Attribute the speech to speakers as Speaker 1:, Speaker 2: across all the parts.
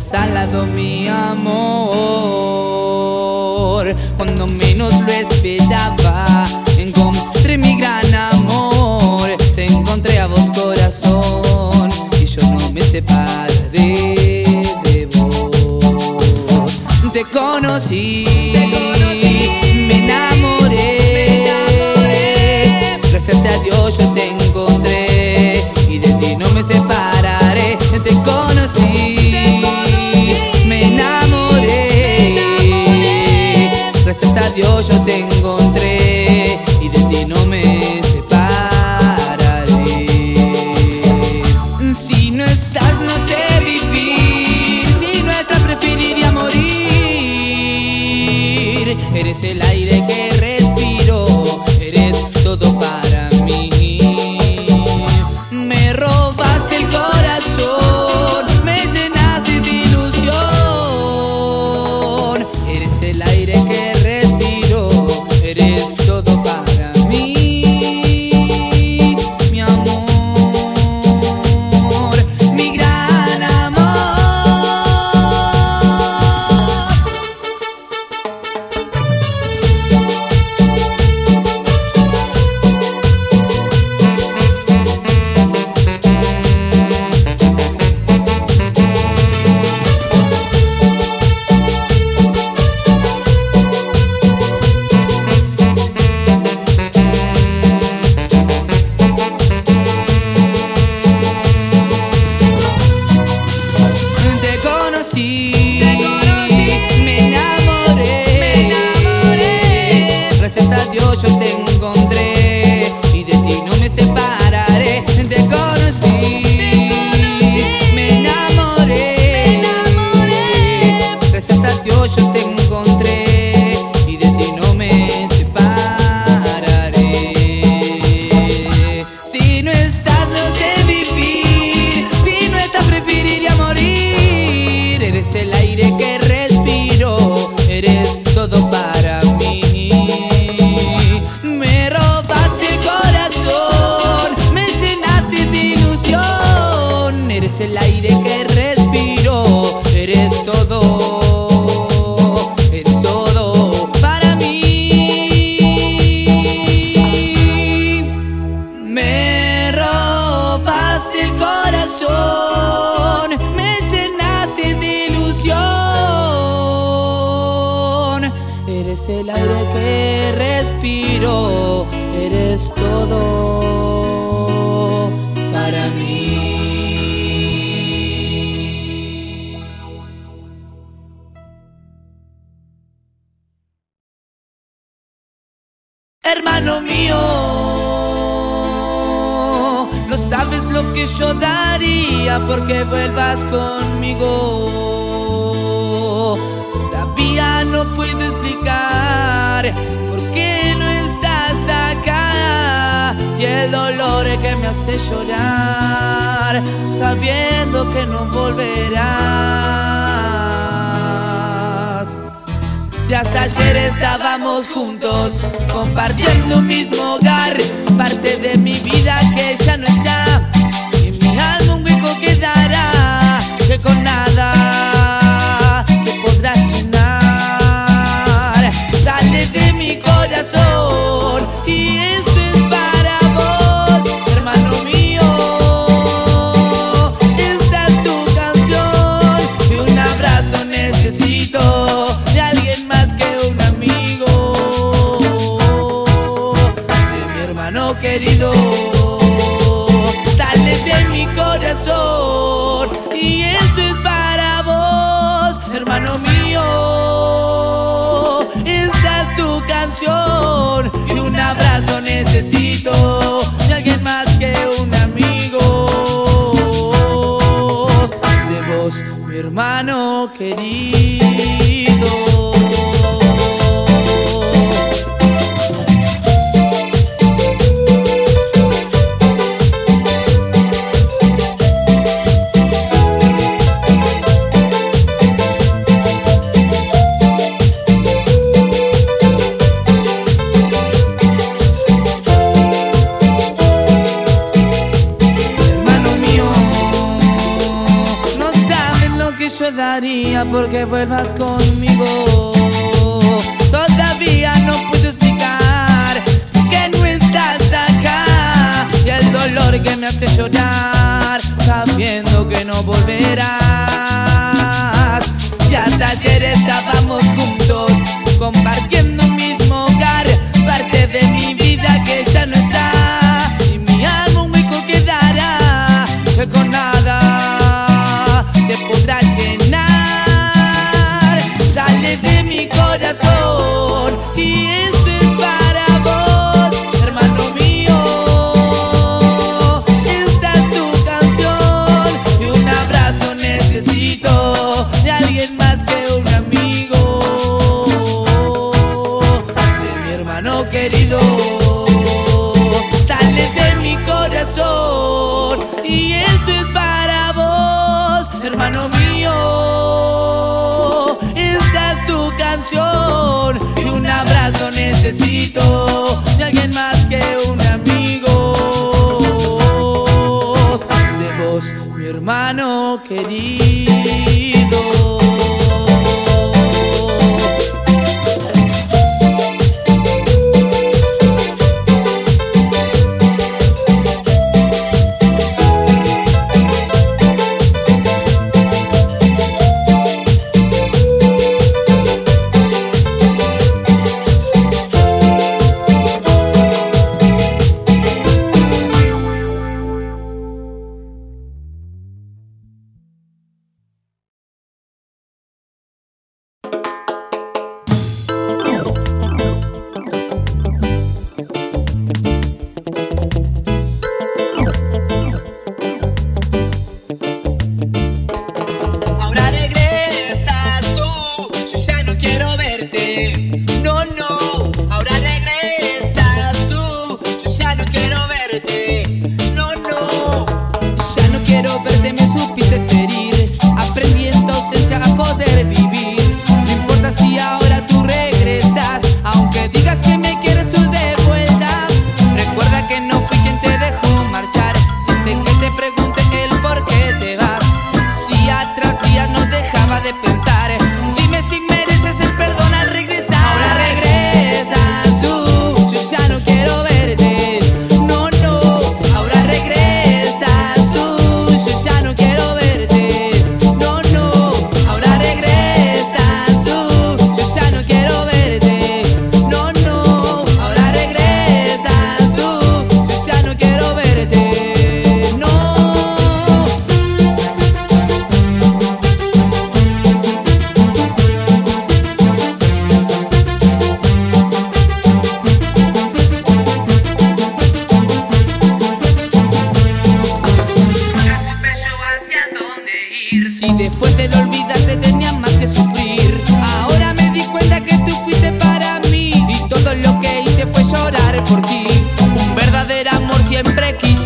Speaker 1: salado mi amor. Cuando menos lo esperaba, encontré mi gran amor. Te encontré a vos, corazón, y yo no me separaré de vos. Te conocí. yo, yo tengo.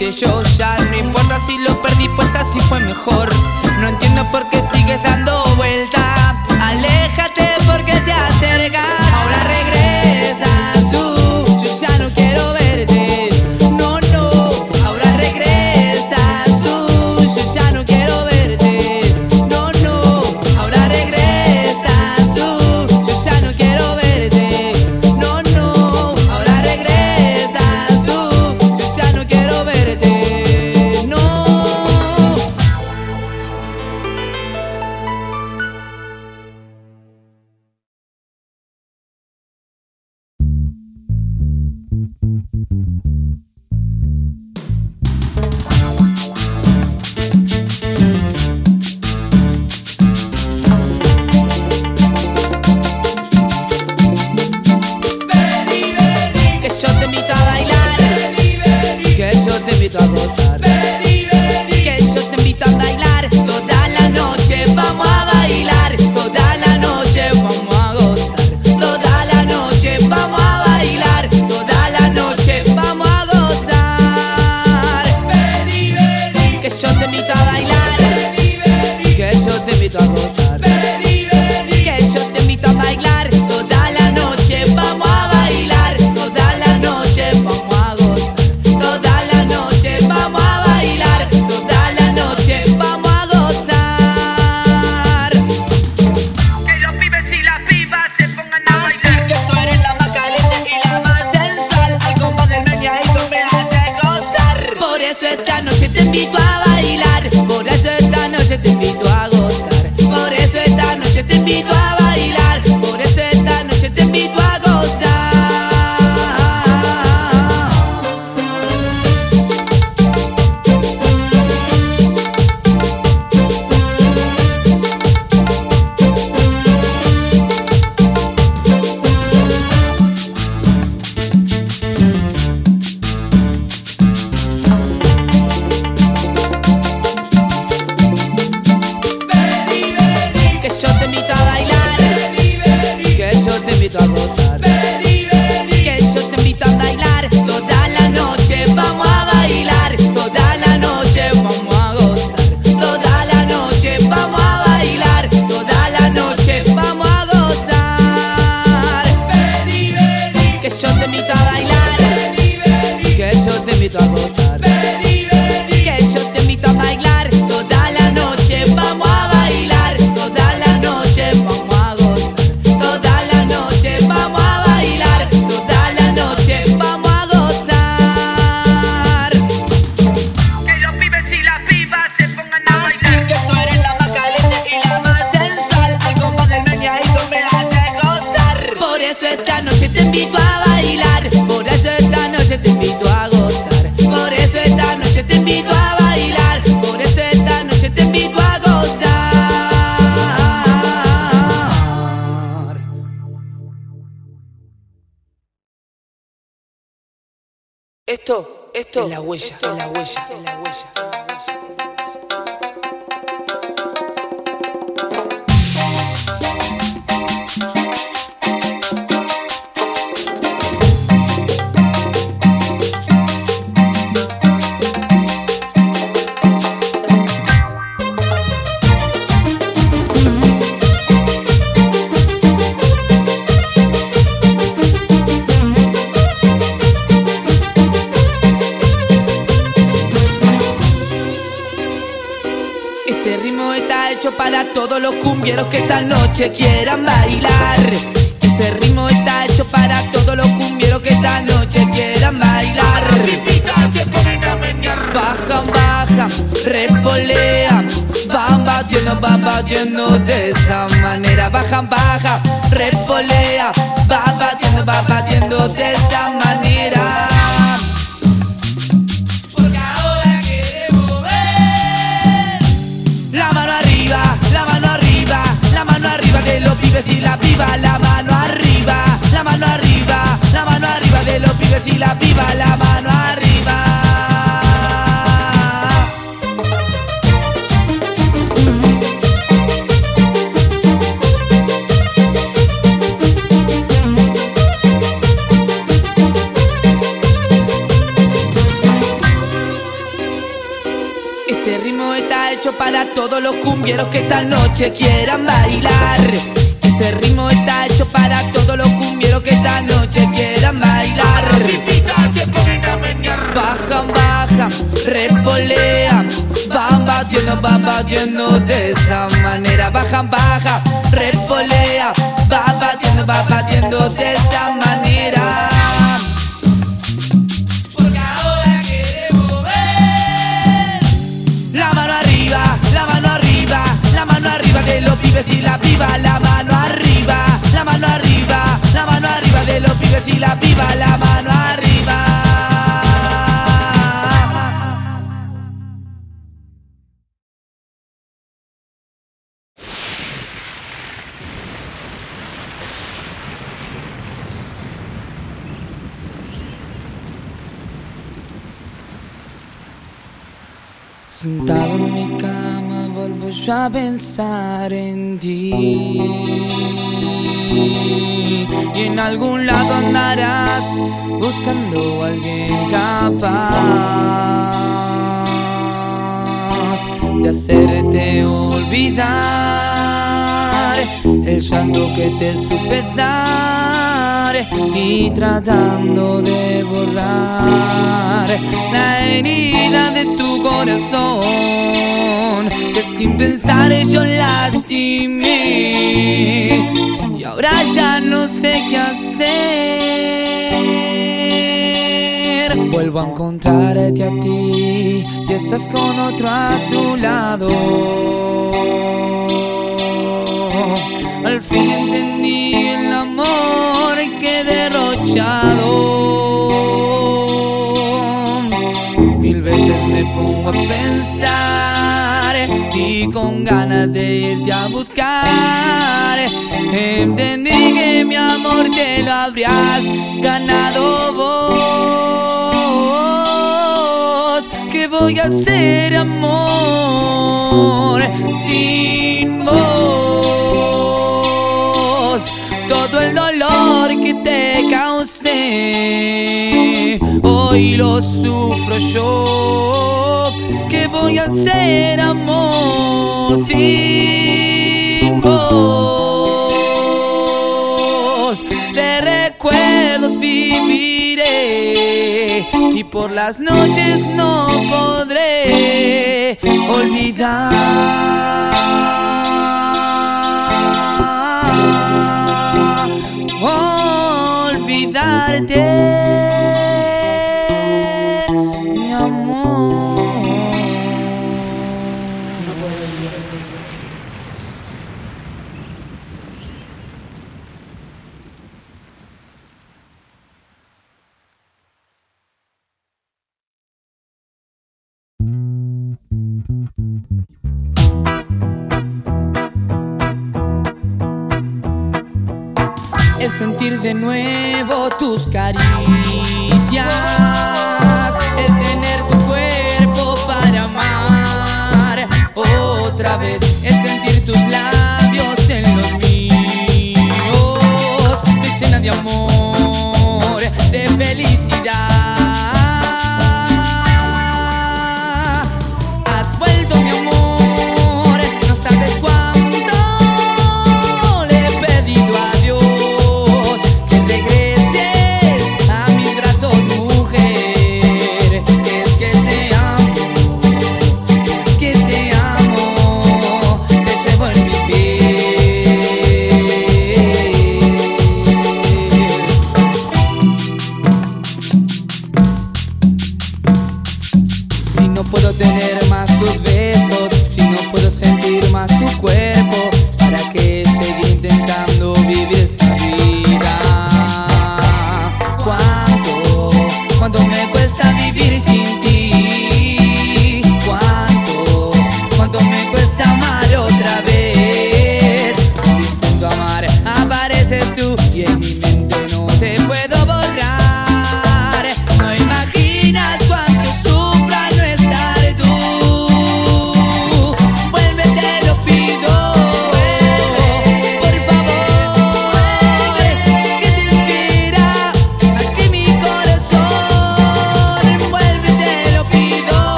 Speaker 1: Que yo ya No importa si lo perdí, pues así fue mejor. No entiendo por qué Esto, esto es la huella, es la huella, es la huella. todos los cumbieros que esta noche quieran bailar. Este ritmo está hecho para todos los cumbieros que esta noche quieran bailar. Bajan, bajan, repolean, van batiendo, van batiendo de esa manera. Bajan, bajan, repolean, van batiendo, van batiendo de esa manera. pibes y la piba, la mano arriba, la mano arriba, la mano arriba de los pibes y la piba, la mano arriba. Este ritmo está hecho para todos los cumbieros que esta noche quieran bailar. Este ritmo está hecho para todos los cumbieros que esta noche quieran bailar. Bajan, bajan, repolean, van batiendo, van batiendo de esta manera. Bajan, bajan, repolean, van batiendo, van batiendo de esta manera. Pibes y la piba, la mano arriba, la mano arriba, la mano arriba de los pibes y la piba, la mano arriba. Sentado en mi cama vuelvo a pensar en ti. Y en algún lado andarás buscando a alguien capaz De hacerte olvidar El llanto que te supe dar Y tratando de borrar La herida de tu corazón Que sin pensar yo lastimé. Y ahora ya no sé qué hacer. Vuelvo a encontrarte a ti Y estás con otro a tu lado. Al fin entendí el amor que he derrochado. Mil veces me pongo a pensar y con ganas de irte a buscar. Entendí que mi amor te lo habrías ganado vos. ¿Qué voy a hacer, amor, sin vos? Todo el dolor que te causé, hoy lo sufro yo. ¿Qué voy a hacer, amor, sin vos? De recuerdos viviré y por las noches no podré olvidar. Olvidarte, de nuevo tus caricias, puedo tener más tus besos, si no puedo sentir más tu cuerpo.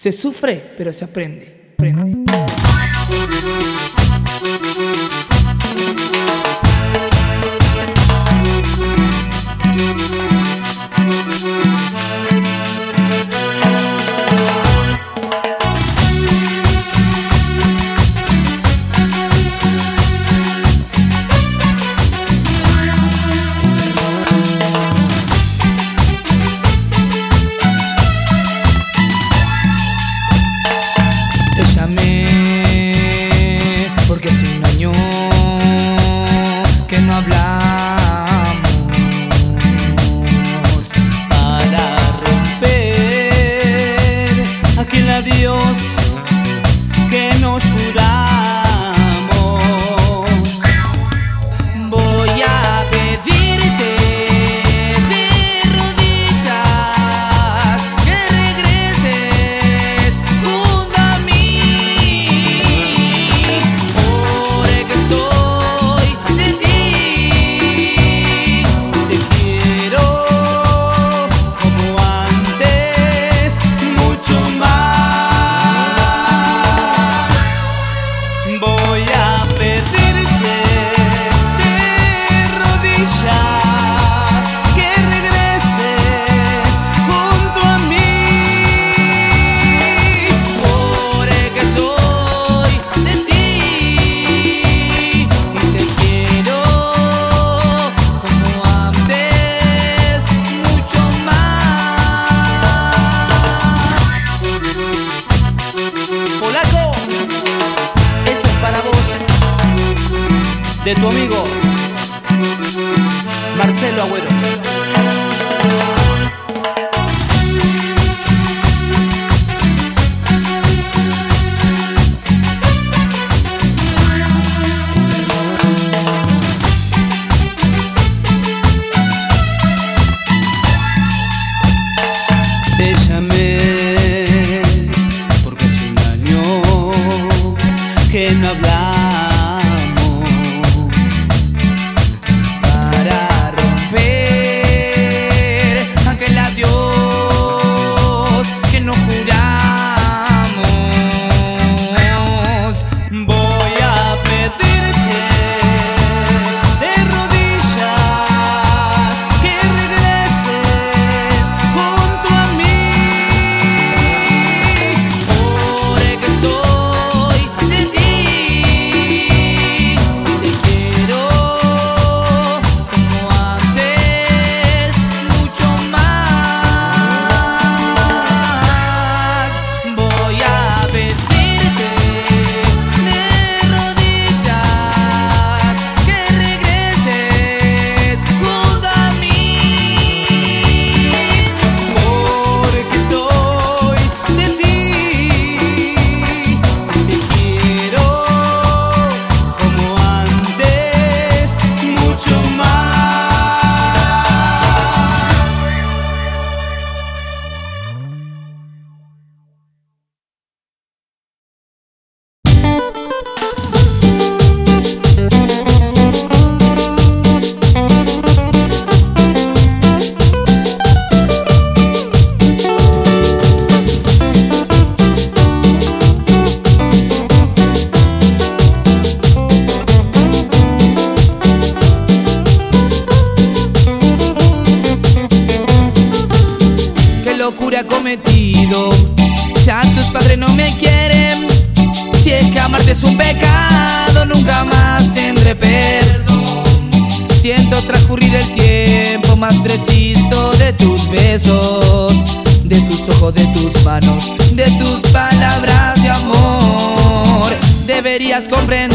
Speaker 1: Se sufre, pero se aprende. Comprenderme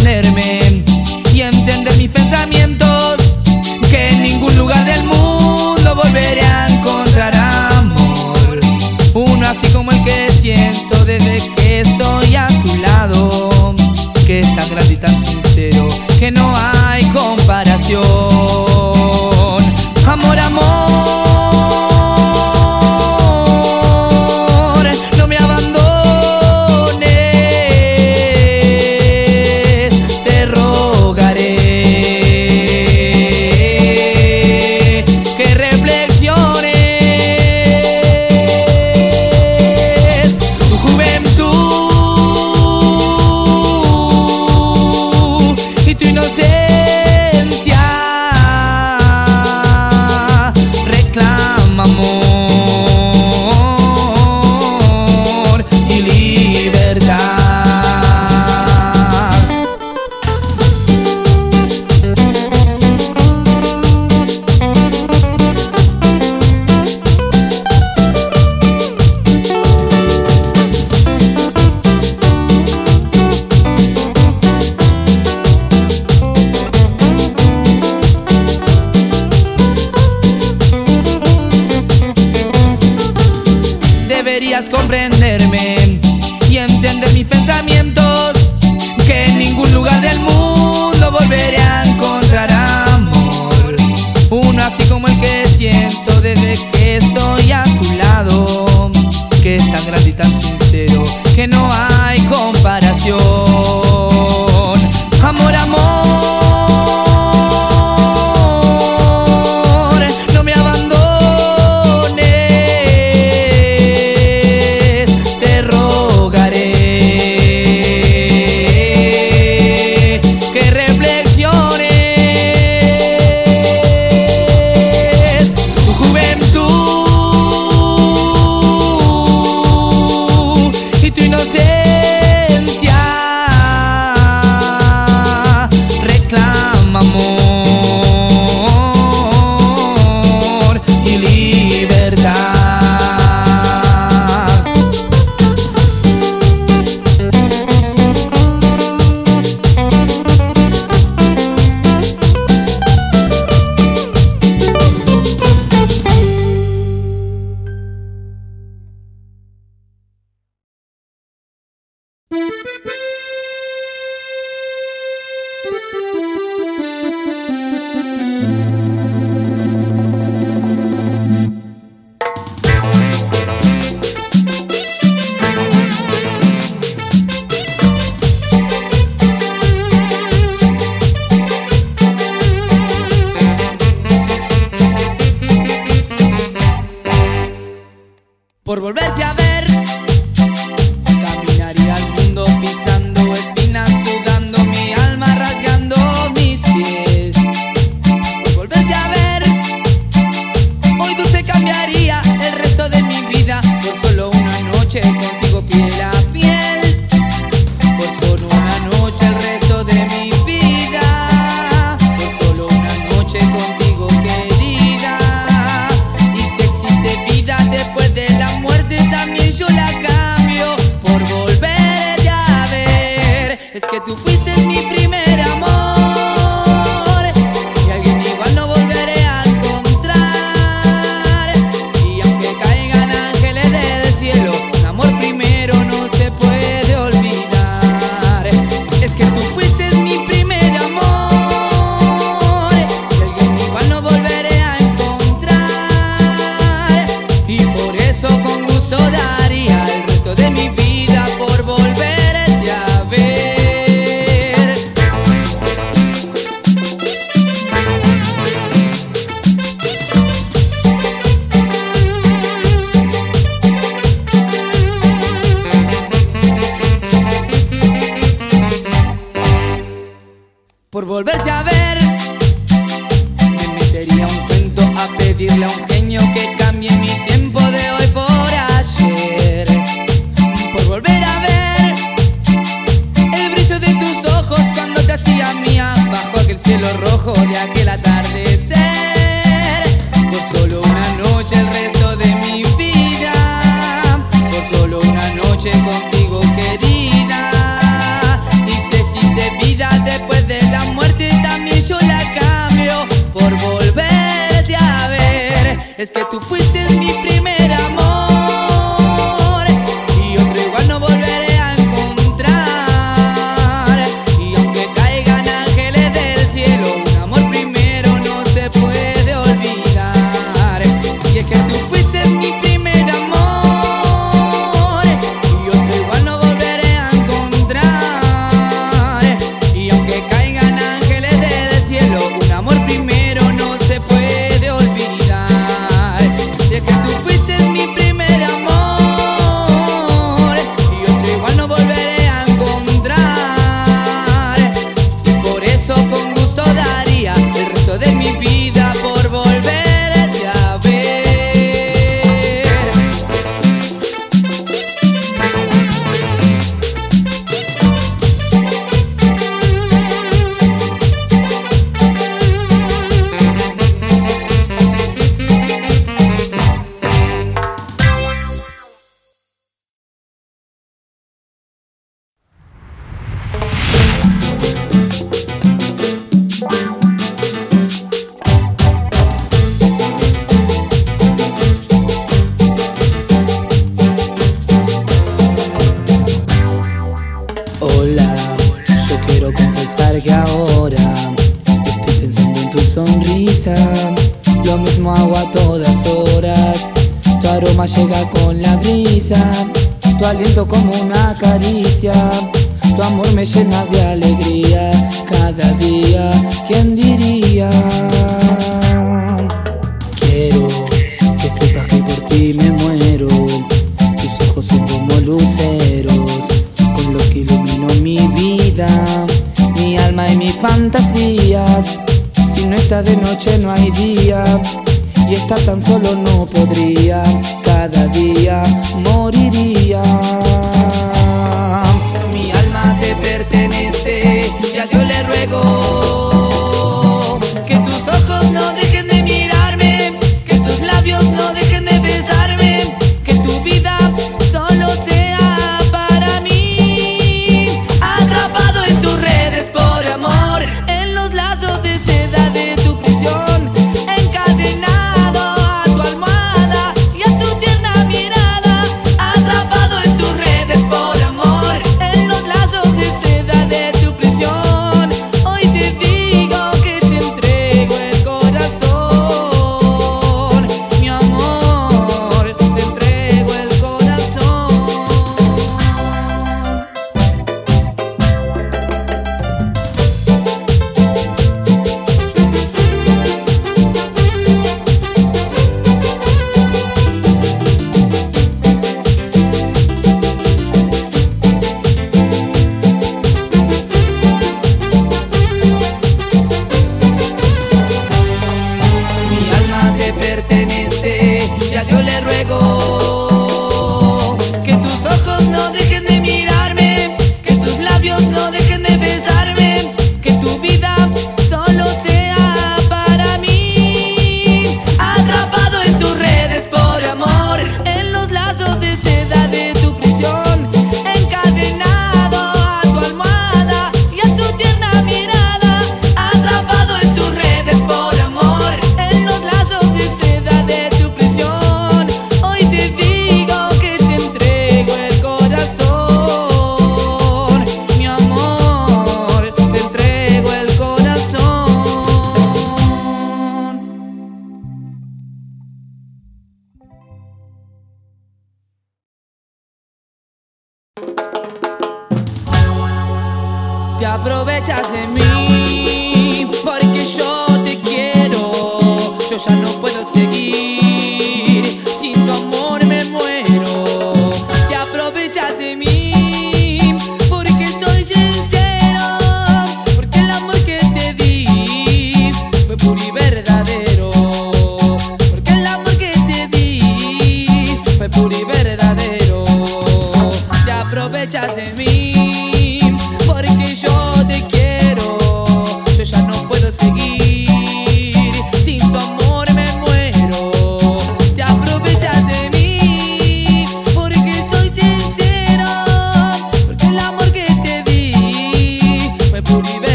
Speaker 1: luceros con lo que iluminó mi vida, mi alma y mis fantasías. Si no está de noche no hay día y está tan solo no podría, cada día moriría. Mi alma te pertenece y a Dios le ruego.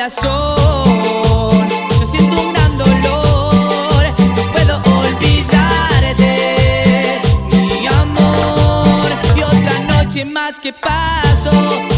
Speaker 1: Yo siento un gran dolor, no puedo olvidarte, mi amor. Y otra noche más que paso.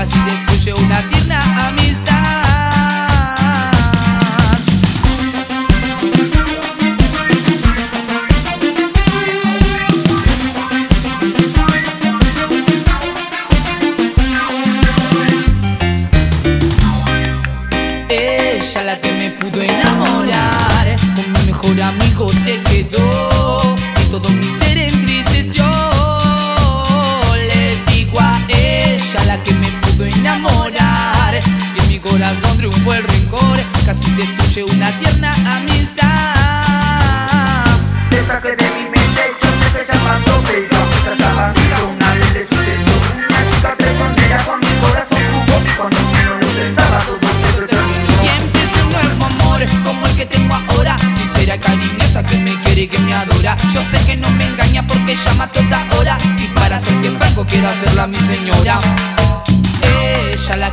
Speaker 2: fácil de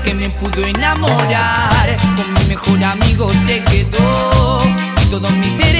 Speaker 1: que me pudo enamorar. Con mi mejor amigo se quedó. Y todo mi ser